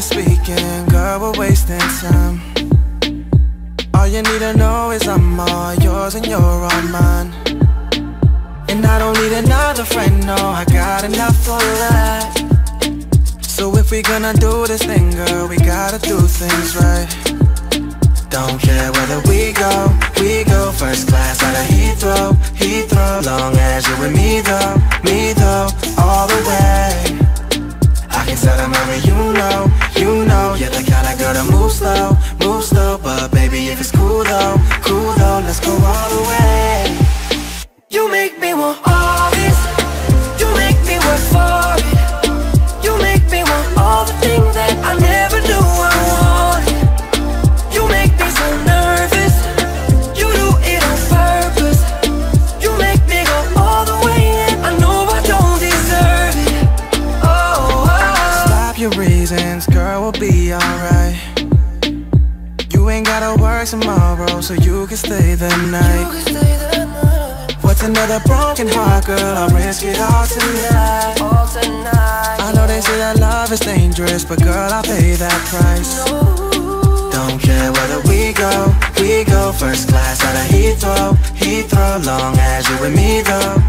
you're speaking, girl, we're wasting time. All you need to know is I'm all yours and you're all mine. And I don't need another friend, no, I got enough for that. So if we gonna do this thing, girl, we gotta do things right. Don't care whether we go, we go first class out of Heathrow, Heathrow. Long as you're with me though, me though, all the way. I can tell them you know, you know slow, move slow But baby, if it's cool though, cool though Let's go all the way. You make me want all this. You make me work for it. You make me want all the things that I never knew I wanted You make me so nervous. You do it on purpose. You make me go all the way and I know I don't deserve it. Oh, oh. Stop your reasons, girl, we'll be alright work tomorrow So you can stay the night. Can stay the night. What's another broken heart, girl? I'll risk it all tonight. All tonight. I know they say that love is dangerous But girl, I'll pay that price. Don't care whether we go, we go. First class out of Heathrow, Heathrow. Long as you with me though,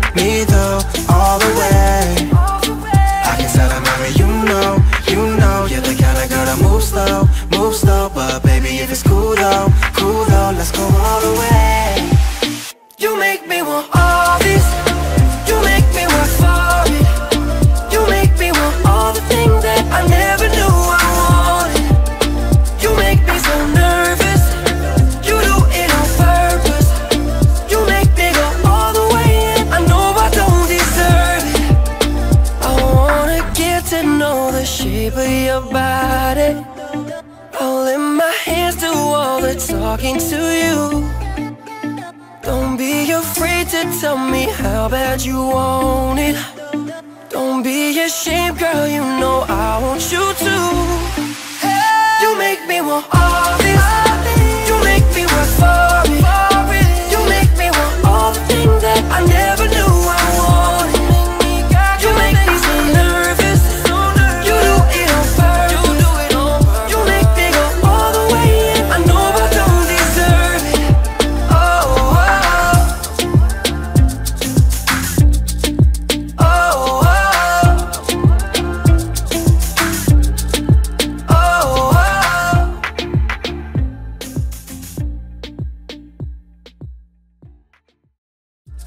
shape of your body let my hands do all the talking to you don't be afraid to tell me how bad you want it. Don't be ashamed, girl, you know I want you to. You make me want all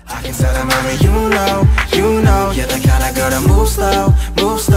I can tell them every you know, you know you're the kind of girl to move slow, move slow.